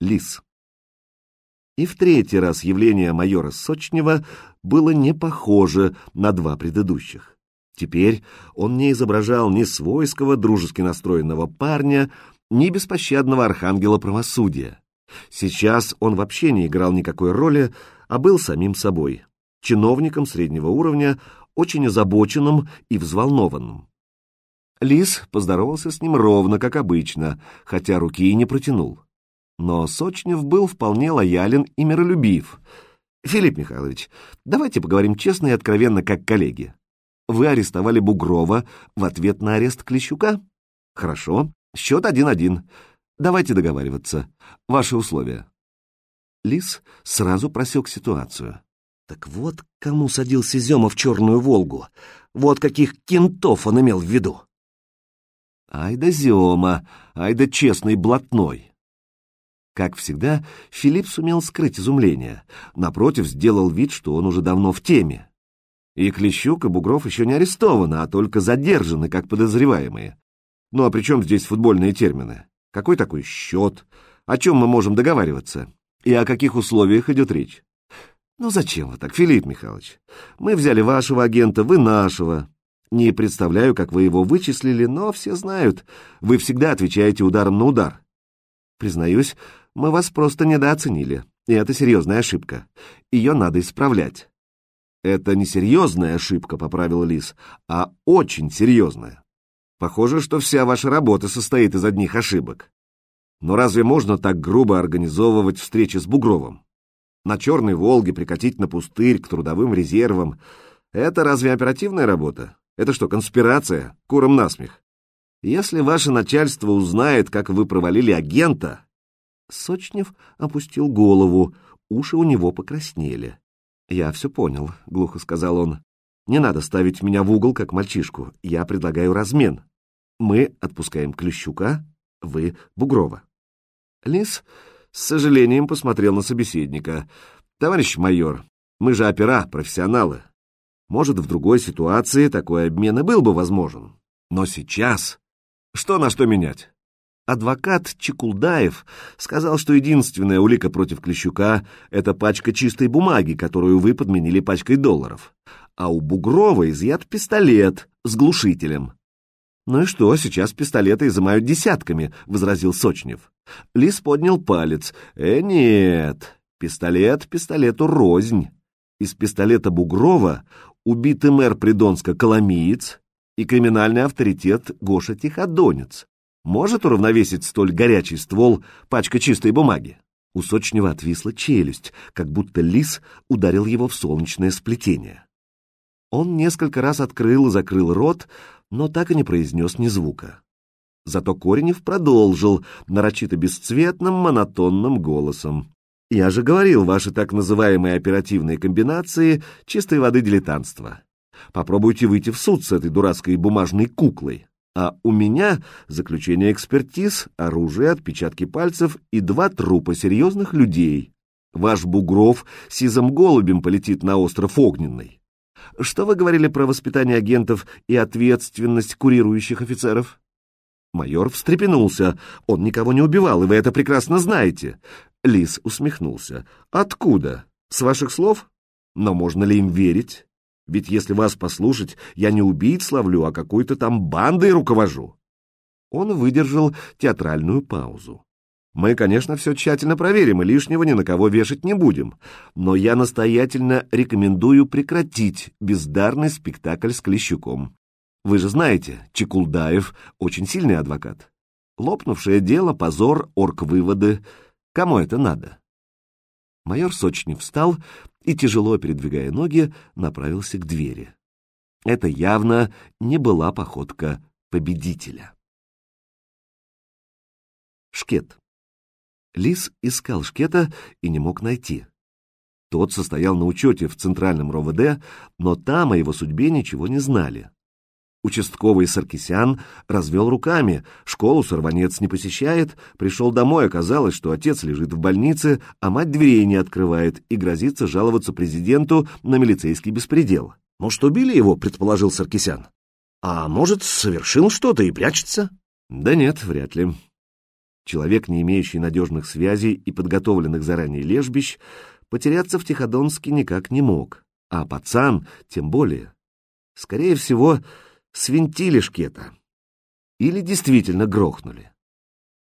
Лис. И в третий раз явление майора Сочнева было не похоже на два предыдущих. Теперь он не изображал ни свойского, дружески настроенного парня, ни беспощадного архангела правосудия. Сейчас он вообще не играл никакой роли, а был самим собой, чиновником среднего уровня, очень озабоченным и взволнованным. Лис поздоровался с ним ровно, как обычно, хотя руки и не протянул. Но Сочнев был вполне лоялен и миролюбив. «Филипп Михайлович, давайте поговорим честно и откровенно, как коллеги. Вы арестовали Бугрова в ответ на арест Клещука? Хорошо. Счет один-один. Давайте договариваться. Ваши условия. Лис сразу просек ситуацию. Так вот, кому садился Зема в черную «Волгу». Вот каких кентов он имел в виду. Ай да Зема, ай да честный блатной. Как всегда, Филипп сумел скрыть изумление. Напротив, сделал вид, что он уже давно в теме. И Клещук, и Бугров еще не арестованы, а только задержаны, как подозреваемые. Ну а при чем здесь футбольные термины? Какой такой счет? О чем мы можем договариваться? И о каких условиях идет речь? Ну зачем вы так, Филипп Михайлович? Мы взяли вашего агента, вы нашего. Не представляю, как вы его вычислили, но все знают. Вы всегда отвечаете ударом на удар. Признаюсь, мы вас просто недооценили, и это серьезная ошибка. Ее надо исправлять. «Это не серьезная ошибка», — поправил Лис, — «а очень серьезная. Похоже, что вся ваша работа состоит из одних ошибок. Но разве можно так грубо организовывать встречи с Бугровым? На Черной Волге прикатить на пустырь к трудовым резервам — это разве оперативная работа? Это что, конспирация? Куром насмех. Если ваше начальство узнает, как вы провалили агента... Сочнев опустил голову, уши у него покраснели. «Я все понял», — глухо сказал он. «Не надо ставить меня в угол, как мальчишку. Я предлагаю размен. Мы отпускаем Клещука, вы — Бугрова». Лис с сожалением посмотрел на собеседника. «Товарищ майор, мы же опера, профессионалы. Может, в другой ситуации такой обмен и был бы возможен. Но сейчас... Что на что менять? Адвокат Чекулдаев сказал, что единственная улика против Клещука — это пачка чистой бумаги, которую вы подменили пачкой долларов. А у Бугрова изъят пистолет с глушителем. «Ну и что, сейчас пистолеты изымают десятками», — возразил Сочнев. Лис поднял палец. «Э, нет, пистолет пистолету рознь. Из пистолета Бугрова убитый мэр Придонска Коломиец и криминальный авторитет Гоша Тиходонец может уравновесить столь горячий ствол пачка чистой бумаги? У Сочнева отвисла челюсть, как будто лис ударил его в солнечное сплетение. Он несколько раз открыл и закрыл рот, но так и не произнес ни звука. Зато Коренев продолжил нарочито бесцветным, монотонным голосом. «Я же говорил, ваши так называемые оперативные комбинации — чистой воды дилетантства. Попробуйте выйти в суд с этой дурацкой бумажной куклой. А у меня заключение экспертиз, оружие, отпечатки пальцев и два трупа серьезных людей. Ваш Бугров сизым голубем полетит на остров Огненный. Что вы говорили про воспитание агентов и ответственность курирующих офицеров? Майор встрепенулся. Он никого не убивал, и вы это прекрасно знаете. Лис усмехнулся. Откуда? С ваших слов? Но можно ли им верить? Ведь если вас послушать, я не убийц ловлю, а какой-то там бандой руковожу. Он выдержал театральную паузу. Мы, конечно, все тщательно проверим и лишнего ни на кого вешать не будем, но я настоятельно рекомендую прекратить бездарный спектакль с Клещуком. Вы же знаете, Чекулдаев очень сильный адвокат. Лопнувшее дело, позор, орг-выводы. Кому это надо? Майор Сочнев встал и, тяжело передвигая ноги, направился к двери. Это явно не была походка победителя. Шкет. Лис искал Шкета и не мог найти. Тот состоял на учете в Центральном РОВД, но там о его судьбе ничего не знали. Участковый Саркисян развел руками, школу сорванец не посещает, пришел домой, оказалось, что отец лежит в больнице, а мать дверей не открывает и грозится жаловаться президенту на милицейский беспредел. Может, убили его, предположил Саркисян. А может, совершил что-то и прячется? Да нет, вряд ли. Человек, не имеющий надежных связей и подготовленных заранее лежбищ, потеряться в Тиходонске никак не мог, а пацан тем более. Скорее всего, свинтили шкета. Или действительно грохнули.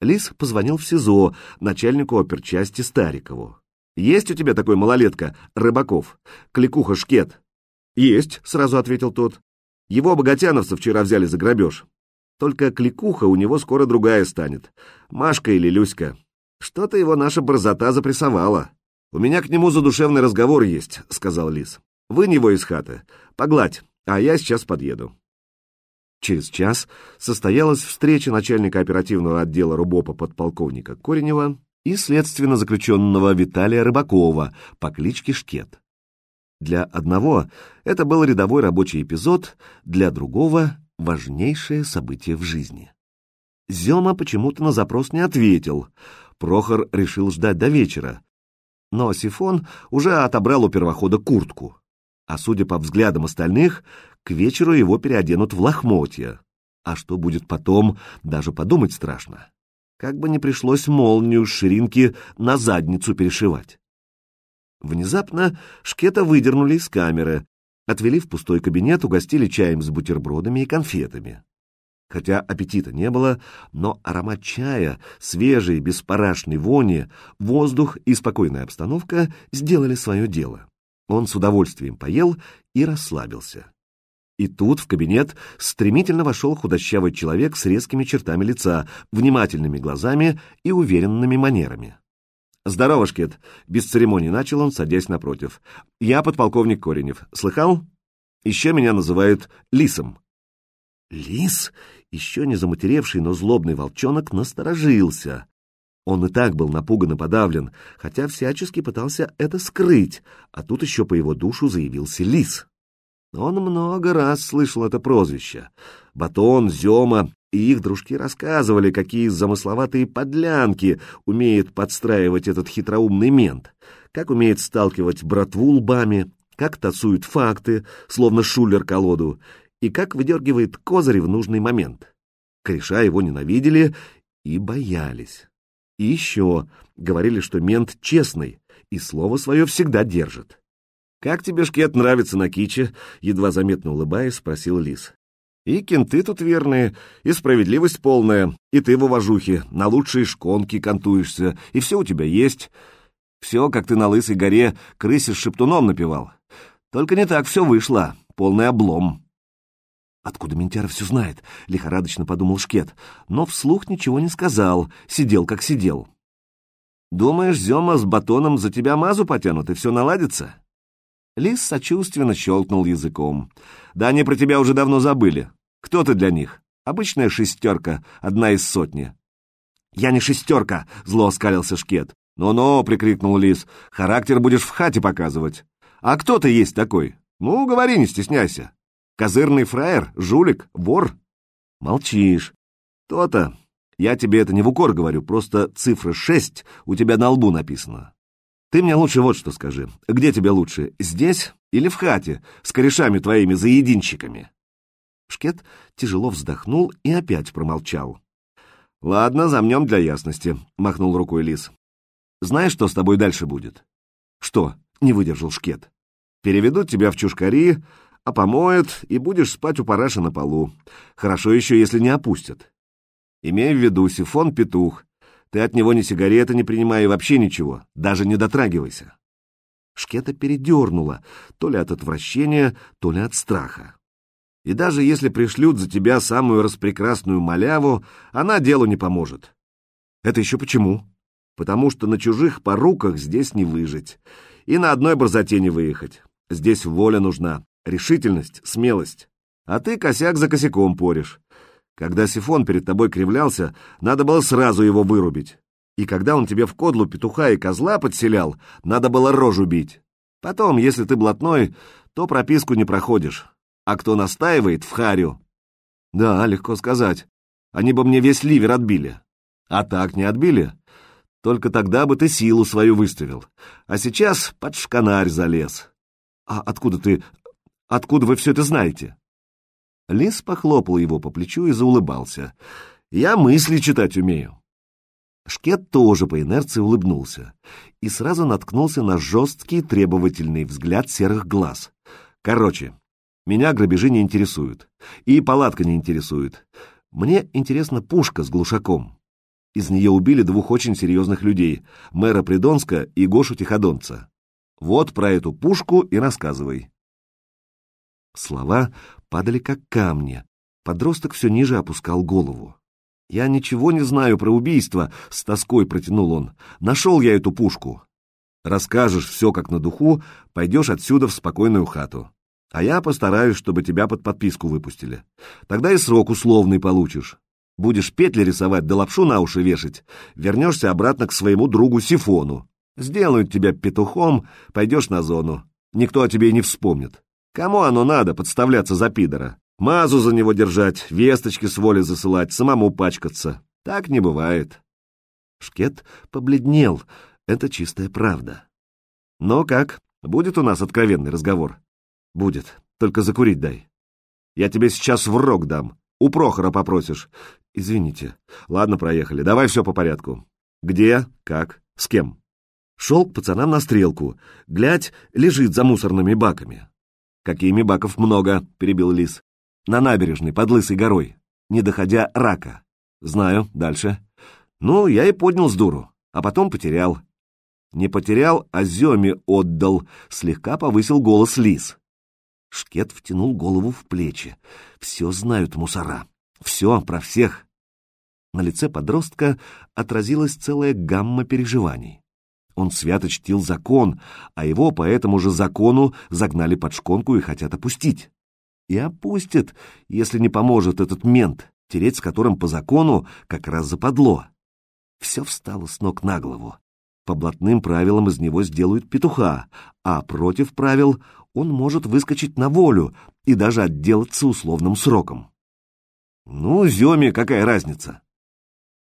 Лис позвонил в СИЗО начальнику оперчасти Старикову. «Есть у тебя такой малолетка, Рыбаков? Кликуха Шкет?» «Есть», — сразу ответил тот. «Его богатяновцы вчера взяли за грабеж. Только кликуха у него скоро другая станет. Машка или Люська. Что-то его наша борзота запрессовала. У меня к нему задушевный разговор есть», — сказал Лис. «Вынь его из хаты. Погладь, а я сейчас подъеду». Через час состоялась встреча начальника оперативного отдела РУБОПа подполковника Коренева и следственно заключенного Виталия Рыбакова по кличке Шкет. Для одного это был рядовой рабочий эпизод, для другого — важнейшее событие в жизни. Зема почему-то на запрос не ответил. Прохор решил ждать до вечера. Но Сифон уже отобрал у первохода куртку. А судя по взглядам остальных, к вечеру его переоденут в лохмотья. А что будет потом, даже подумать страшно. Как бы не пришлось молнию ширинки на задницу перешивать. Внезапно Шкета выдернули из камеры, отвели в пустой кабинет, угостили чаем с бутербродами и конфетами. Хотя аппетита не было, но аромат чая, свежий, без парашной вони, воздух и спокойная обстановка сделали свое дело. Он с удовольствием поел и расслабился. И тут в кабинет стремительно вошел худощавый человек с резкими чертами лица, внимательными глазами и уверенными манерами. «Здорово, Шкет!» — без церемоний начал он, садясь напротив. «Я подполковник Коренев. Слыхал? Еще меня называют Лисом». «Лис?» — еще не заматеревший, но злобный волчонок насторожился. Он и так был напуган и подавлен, хотя всячески пытался это скрыть, а тут еще по его душу заявился Лис. Он много раз слышал это прозвище. Батон, Зема и их дружки рассказывали, какие замысловатые подлянки умеет подстраивать этот хитроумный мент, как умеет сталкивать братву лбами, как тасует факты, словно шулер колоду, и как выдергивает козыри в нужный момент. Кореша его ненавидели и боялись. И еще говорили, что мент честный и слово свое всегда держит. «Как тебе, Шкет, нравится на киче?» — едва заметно улыбаясь, спросил Лис. «И кенты тут верные, и справедливость полная, и ты в уважухе, на лучшие шконки кантуешься, и все у тебя есть. Все, как ты на Лысой горе крысе с шептуном напевал. Только не так все вышло, полный облом». «Откуда Ментяра все знает?» — лихорадочно подумал Шкет, но вслух ничего не сказал, сидел как сидел. «Думаешь, Зема с батоном за тебя мазу потянут, и все наладится?» Лис сочувственно щелкнул языком. «Да они про тебя уже давно забыли. Кто ты для них? Обычная шестерка, одна из сотни». «Я не шестерка!» — зло оскалился Шкет. «Ну-ну!» — прикрикнул Лис. «Характер будешь в хате показывать. А кто ты есть такой? Ну, говори, не стесняйся. Козырный фраер, жулик, вор?» «Молчишь. То-то. Я тебе это не в укор говорю, просто цифра шесть у тебя на лбу написано. Ты мне лучше вот что скажи. Где тебе лучше, здесь или в хате, с корешами твоими заединщиками?» Шкет тяжело вздохнул и опять промолчал. «Ладно, замнем для ясности», — махнул рукой Лис. «Знаешь, что с тобой дальше будет?» «Что?» — не выдержал Шкет. «Переведут тебя в чушкари, а помоют, и будешь спать у параши на полу. Хорошо еще, если не опустят. Имей в виду, сифон петух, ты от него ни сигареты не принимай и вообще ничего, даже не дотрагивайся. Шкета передернула, то ли от отвращения, то ли от страха. И даже если пришлют за тебя самую распрекрасную маляву, она делу не поможет. Это еще почему? Потому что на чужих поруках здесь не выжить. И на одной борзоте не выехать. Здесь воля нужна, решительность, смелость. А ты косяк за косяком поришь. Когда сифон перед тобой кривлялся, надо было сразу его вырубить. И когда он тебе в кодлу петуха и козла подселял, надо было рожу бить. Потом, если ты блатной, то прописку не проходишь. А кто настаивает, в харю. Да, легко сказать. Они бы мне весь ливер отбили. А так не отбили. Только тогда бы ты силу свою выставил. А сейчас под шканарь залез. А откуда ты... Откуда вы все это знаете? Лис похлопал его по плечу и заулыбался. «Я мысли читать умею». Шкет тоже по инерции улыбнулся и сразу наткнулся на жесткий требовательный взгляд серых глаз. Короче, меня грабежи не интересуют, и палатка не интересует. Мне интересна пушка с глушаком. Из нее убили двух очень серьезных людей, мэра Придонска и Гошу Тиходонца. Вот про эту пушку и рассказывай. Слова падали как камни. Подросток все ниже опускал голову. «Я ничего не знаю про убийство», — с тоской протянул он. «Нашел я эту пушку. Расскажешь все как на духу, пойдешь отсюда в спокойную хату. А я постараюсь, чтобы тебя под подписку выпустили. Тогда и срок условный получишь. Будешь петли рисовать да лапшу на уши вешать, вернешься обратно к своему другу Сифону. Сделают тебя петухом, пойдешь на зону. Никто о тебе и не вспомнит. Кому оно надо, подставляться за пидора? Мазу за него держать, весточки с воли засылать, самому пачкаться. Так не бывает. Шкет побледнел. Это чистая правда. Но как? Будет у нас откровенный разговор? Будет. Только закурить дай. Я тебе сейчас в рог дам. У Прохора попросишь. Извините. Ладно, проехали. Давай все по порядку. Где? Как? С кем? Шел к пацанам на стрелку. Глядь, лежит за мусорными баками. Какими баков много, перебил Лис. На набережной, под Лысой горой, не доходя рака. Знаю, дальше. Ну, я и поднял с дуру, а потом потерял. Не потерял, а Земе отдал, слегка повысил голос Лис. Шкет втянул голову в плечи. Все знают мусора. Все про всех. На лице подростка отразилась целая гамма переживаний. Он свято чтил закон, а его по этому же закону загнали под шконку и хотят опустить. И опустят, если не поможет этот мент, тереть с которым по закону как раз западло. Все встало с ног на голову. По блатным правилам из него сделают петуха, а против правил он может выскочить на волю и даже отделаться условным сроком. Ну, Земе какая разница?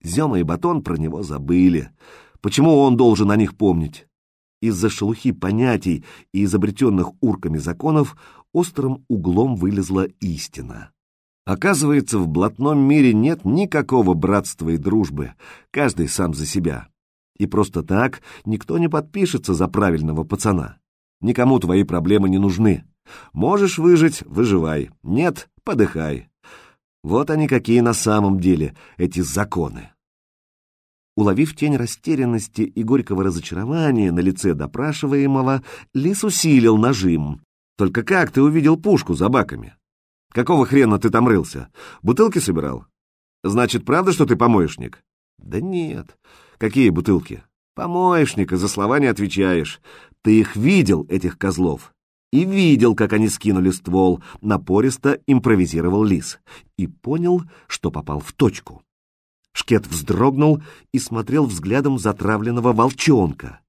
Зема и Батон про него забыли. Почему он должен о них помнить? Из-за шелухи понятий и изобретенных урками законов острым углом вылезла истина. Оказывается, в блатном мире нет никакого братства и дружбы, каждый сам за себя. И просто так никто не подпишется за правильного пацана. Никому твои проблемы не нужны. Можешь выжить — выживай, нет — подыхай. Вот они какие на самом деле, эти законы. Уловив тень растерянности и горького разочарования на лице допрашиваемого, Лис усилил нажим. «Только как ты увидел пушку за баками? Какого хрена ты там рылся? Бутылки собирал? Значит, правда, что ты помоечник?» «Да нет. Какие бутылки?» «Помоечник, и за слова не отвечаешь. Ты их видел, этих козлов?» И видел, как они скинули ствол, напористо импровизировал лис, и понял, что попал в точку. Шкет вздрогнул и смотрел взглядом затравленного волчонка.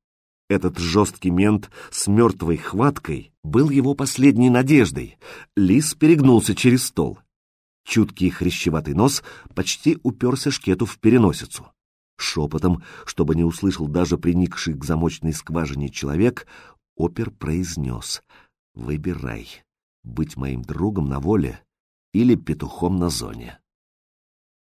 Этот жесткий мент с мертвой хваткой был его последней надеждой. Лис перегнулся через стол. Чуткий хрящеватый нос почти уперся Шкету в переносицу. Шепотом, чтобы не услышал даже приникший к замочной скважине человек, опер произнес «Выбирай, быть моим другом на воле или петухом на зоне».